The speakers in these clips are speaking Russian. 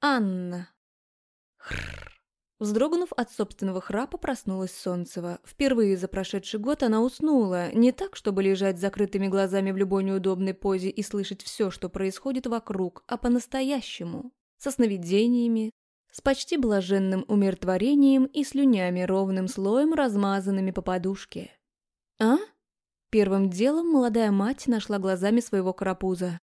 Анна. Хрррр. Вздрогнув от собственного храпа, проснулась Солнцева. Впервые за прошедший год она уснула, не так, чтобы лежать с закрытыми глазами в любой неудобной позе и слышать все, что происходит вокруг, а по-настоящему. Со сновидениями, с почти блаженным умиротворением и слюнями ровным слоем, размазанными по подушке. «А?» Первым делом молодая мать нашла глазами своего карапуза.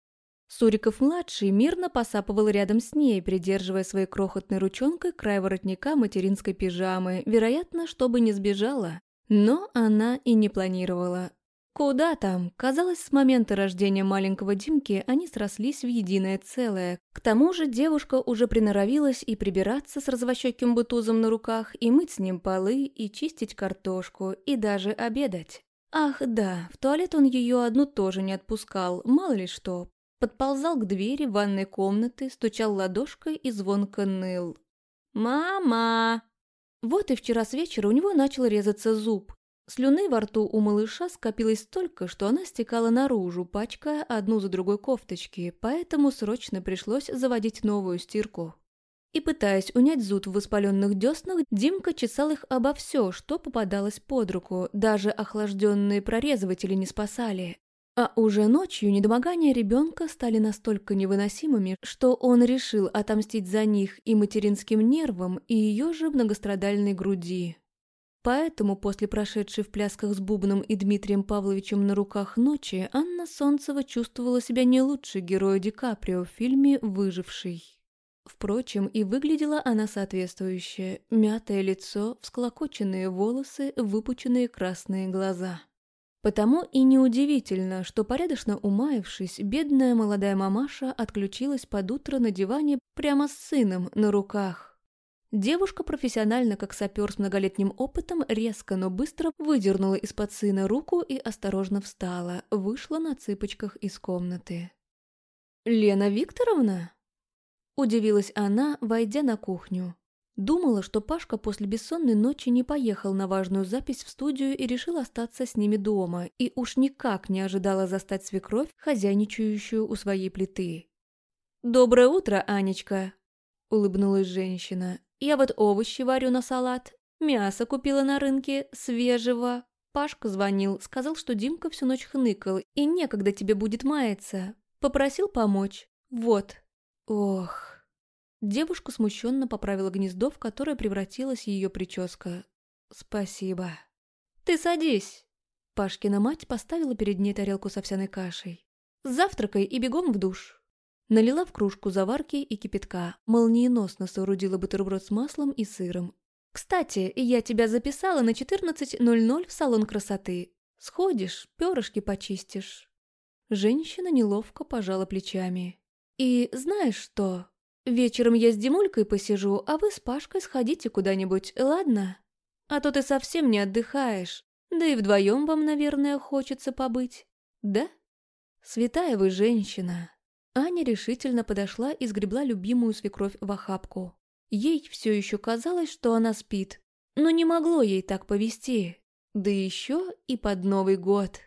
Суриков-младший мирно посапывал рядом с ней, придерживая своей крохотной ручонкой край воротника материнской пижамы, вероятно, чтобы не сбежала. Но она и не планировала. Куда там? Казалось, с момента рождения маленького Димки они срослись в единое целое. К тому же девушка уже приноровилась и прибираться с развощеким бутузом на руках, и мыть с ним полы, и чистить картошку, и даже обедать. Ах, да, в туалет он ее одну тоже не отпускал, мало ли что. Подползал к двери ванной комнаты, стучал ладошкой и звонко ныл. «Мама!» Вот и вчера с вечера у него начал резаться зуб. Слюны во рту у малыша скопилось столько, что она стекала наружу, пачкая одну за другой кофточки, поэтому срочно пришлось заводить новую стирку. И пытаясь унять зуд в воспаленных деснах, Димка чесал их обо все, что попадалось под руку, даже охлажденные прорезыватели не спасали. А уже ночью недомогания ребенка стали настолько невыносимыми, что он решил отомстить за них и материнским нервам, и ее же многострадальной груди. Поэтому после прошедшей в плясках с Бубном и Дмитрием Павловичем на руках ночи Анна Солнцева чувствовала себя не лучше героя Ди Каприо в фильме «Выживший». Впрочем, и выглядела она соответствующе. Мятое лицо, всклокоченные волосы, выпученные красные глаза. Потому и неудивительно, что порядочно умаившись, бедная молодая мамаша отключилась под утро на диване прямо с сыном на руках. Девушка профессионально, как сапер с многолетним опытом, резко, но быстро выдернула из-под сына руку и осторожно встала, вышла на цыпочках из комнаты. «Лена Викторовна?» Удивилась она, войдя на кухню. Думала, что Пашка после бессонной ночи не поехал на важную запись в студию и решил остаться с ними дома, и уж никак не ожидала застать свекровь, хозяйничающую у своей плиты. «Доброе утро, Анечка!» – улыбнулась женщина. «Я вот овощи варю на салат, мясо купила на рынке, свежего. Пашка звонил, сказал, что Димка всю ночь хныкал, и некогда тебе будет маяться. Попросил помочь. Вот. Ох...» Девушка смущенно поправила гнездо, в которое превратилась ее прическа. «Спасибо». «Ты садись!» Пашкина мать поставила перед ней тарелку с овсяной кашей. «Завтракай и бегом в душ». Налила в кружку заварки и кипятка, молниеносно соорудила бутерброд с маслом и сыром. «Кстати, я тебя записала на 14.00 в салон красоты. Сходишь, перышки почистишь». Женщина неловко пожала плечами. «И знаешь что? Вечером я с Димулькой посижу, а вы с Пашкой сходите куда-нибудь, ладно? А то ты совсем не отдыхаешь, да и вдвоем вам, наверное, хочется побыть, да? Святая вы женщина. Аня решительно подошла и сгребла любимую свекровь в охапку. Ей все еще казалось, что она спит, но не могло ей так повести. Да еще и под Новый год.